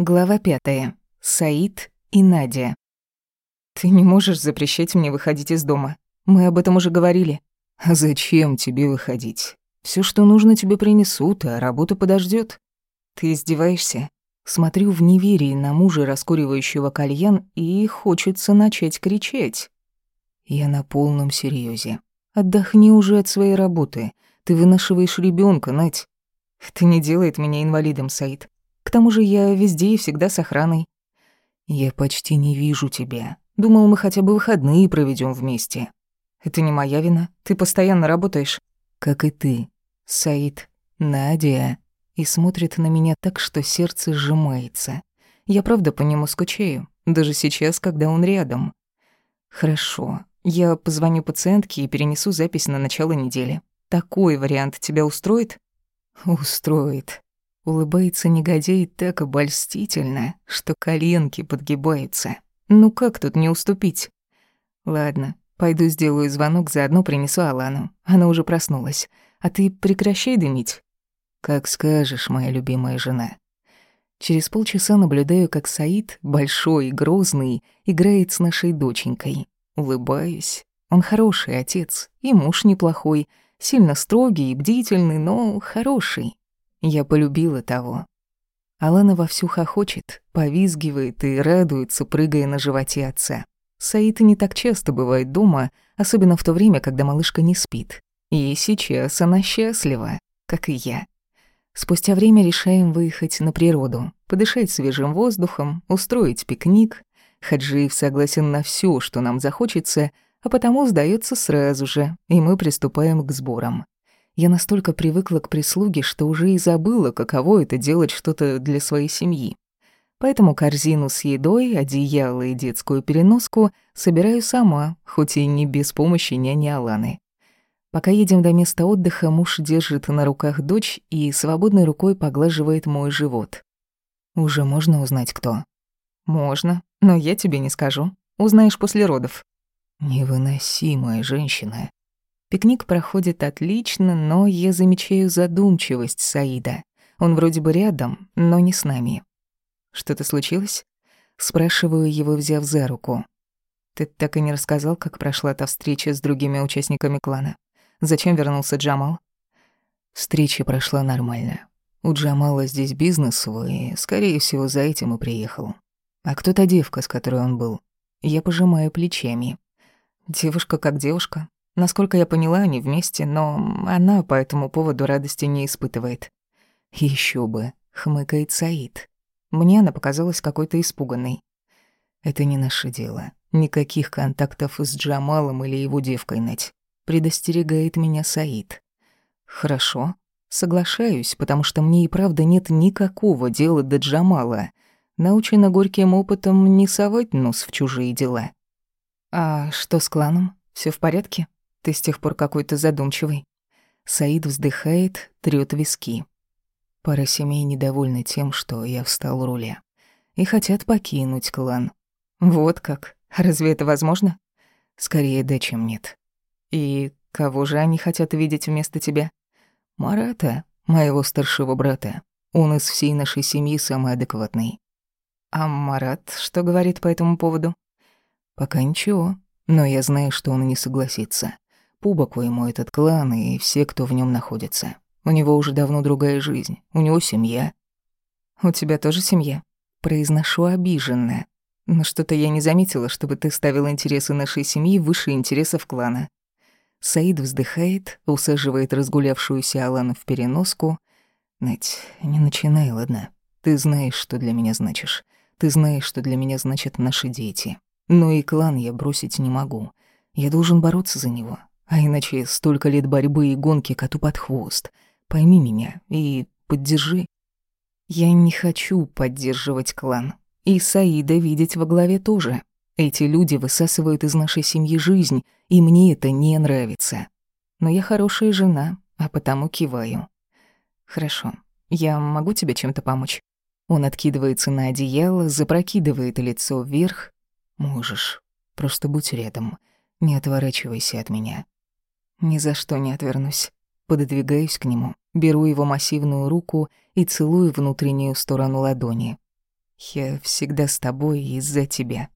Глава пятая. Саид и Надя. «Ты не можешь запрещать мне выходить из дома. Мы об этом уже говорили». «А зачем тебе выходить? Все, что нужно, тебе принесут, а работа подождет. «Ты издеваешься?» Смотрю в неверии на мужа, раскуривающего кальян, и хочется начать кричать. Я на полном серьезе. Отдохни уже от своей работы. Ты вынашиваешь ребенка, Надь. Это не делает меня инвалидом, Саид. К тому же я везде и всегда с охраной. Я почти не вижу тебя. Думал, мы хотя бы выходные проведем вместе. Это не моя вина. Ты постоянно работаешь. Как и ты. Саид. Надя. И смотрит на меня так, что сердце сжимается. Я правда по нему скучаю. Даже сейчас, когда он рядом. Хорошо. Я позвоню пациентке и перенесу запись на начало недели. Такой вариант тебя устроит? Устроит. Улыбается негодяй так обольстительно, что коленки подгибаются. Ну как тут не уступить? Ладно, пойду сделаю звонок, заодно принесу Алану. Она уже проснулась. А ты прекращай дымить. Как скажешь, моя любимая жена. Через полчаса наблюдаю, как Саид, большой и грозный, играет с нашей доченькой. Улыбаюсь. Он хороший отец, и муж неплохой, сильно строгий и бдительный, но хороший. Я полюбила того. Алана вовсю хохочет, повизгивает и радуется, прыгая на животе отца. Саита не так часто бывает дома, особенно в то время, когда малышка не спит. И сейчас она счастлива, как и я. Спустя время решаем выехать на природу, подышать свежим воздухом, устроить пикник. Хаджиев согласен на все, что нам захочется, а потому сдается сразу же, и мы приступаем к сборам. Я настолько привыкла к прислуге, что уже и забыла, каково это делать что-то для своей семьи. Поэтому корзину с едой, одеяло и детскую переноску собираю сама, хоть и не без помощи няни Аланы. Пока едем до места отдыха, муж держит на руках дочь и свободной рукой поглаживает мой живот. Уже можно узнать, кто? Можно, но я тебе не скажу. Узнаешь после родов. Невыносимая женщина. Пикник проходит отлично, но я замечаю задумчивость Саида. Он вроде бы рядом, но не с нами. Что-то случилось? Спрашиваю его, взяв за руку. Ты так и не рассказал, как прошла та встреча с другими участниками клана. Зачем вернулся Джамал? Встреча прошла нормально. У Джамала здесь бизнес свой, и, скорее всего, за этим и приехал. А кто та девка, с которой он был? Я пожимаю плечами. Девушка как девушка. Насколько я поняла, они вместе, но она по этому поводу радости не испытывает. Еще бы, хмыкает Саид. Мне она показалась какой-то испуганной. Это не наше дело. Никаких контактов с Джамалом или его девкой, Нать. Предостерегает меня Саид. Хорошо, соглашаюсь, потому что мне и правда нет никакого дела до Джамала. Научена горьким опытом не совать нос в чужие дела. А что с кланом? Все в порядке? Ты с тех пор какой-то задумчивый. Саид вздыхает, трёт виски. Пара семей недовольны тем, что я встал у руля. И хотят покинуть клан. Вот как? Разве это возможно? Скорее да, чем нет. И кого же они хотят видеть вместо тебя? Марата, моего старшего брата. Он из всей нашей семьи самый адекватный. А Марат что говорит по этому поводу? Пока ничего, но я знаю, что он не согласится. По ему этот клан и все, кто в нем находится. У него уже давно другая жизнь, у него семья. У тебя тоже семья? Произношу обиженно. Но что-то я не заметила, чтобы ты ставил интересы нашей семьи выше интересов клана. Саид вздыхает, усаживает разгулявшуюся Алану в переноску. Нать, не начинай, ладно? Ты знаешь, что для меня значишь. Ты знаешь, что для меня значат наши дети. Но и клан я бросить не могу. Я должен бороться за него. А иначе столько лет борьбы и гонки коту под хвост. Пойми меня и поддержи. Я не хочу поддерживать клан. И Саида видеть во главе тоже. Эти люди высасывают из нашей семьи жизнь, и мне это не нравится. Но я хорошая жена, а потому киваю. Хорошо, я могу тебе чем-то помочь? Он откидывается на одеяло, запрокидывает лицо вверх. Можешь. Просто будь рядом. Не отворачивайся от меня. Ни за что не отвернусь. Пододвигаюсь к нему, беру его массивную руку и целую внутреннюю сторону ладони. Я всегда с тобой из-за тебя.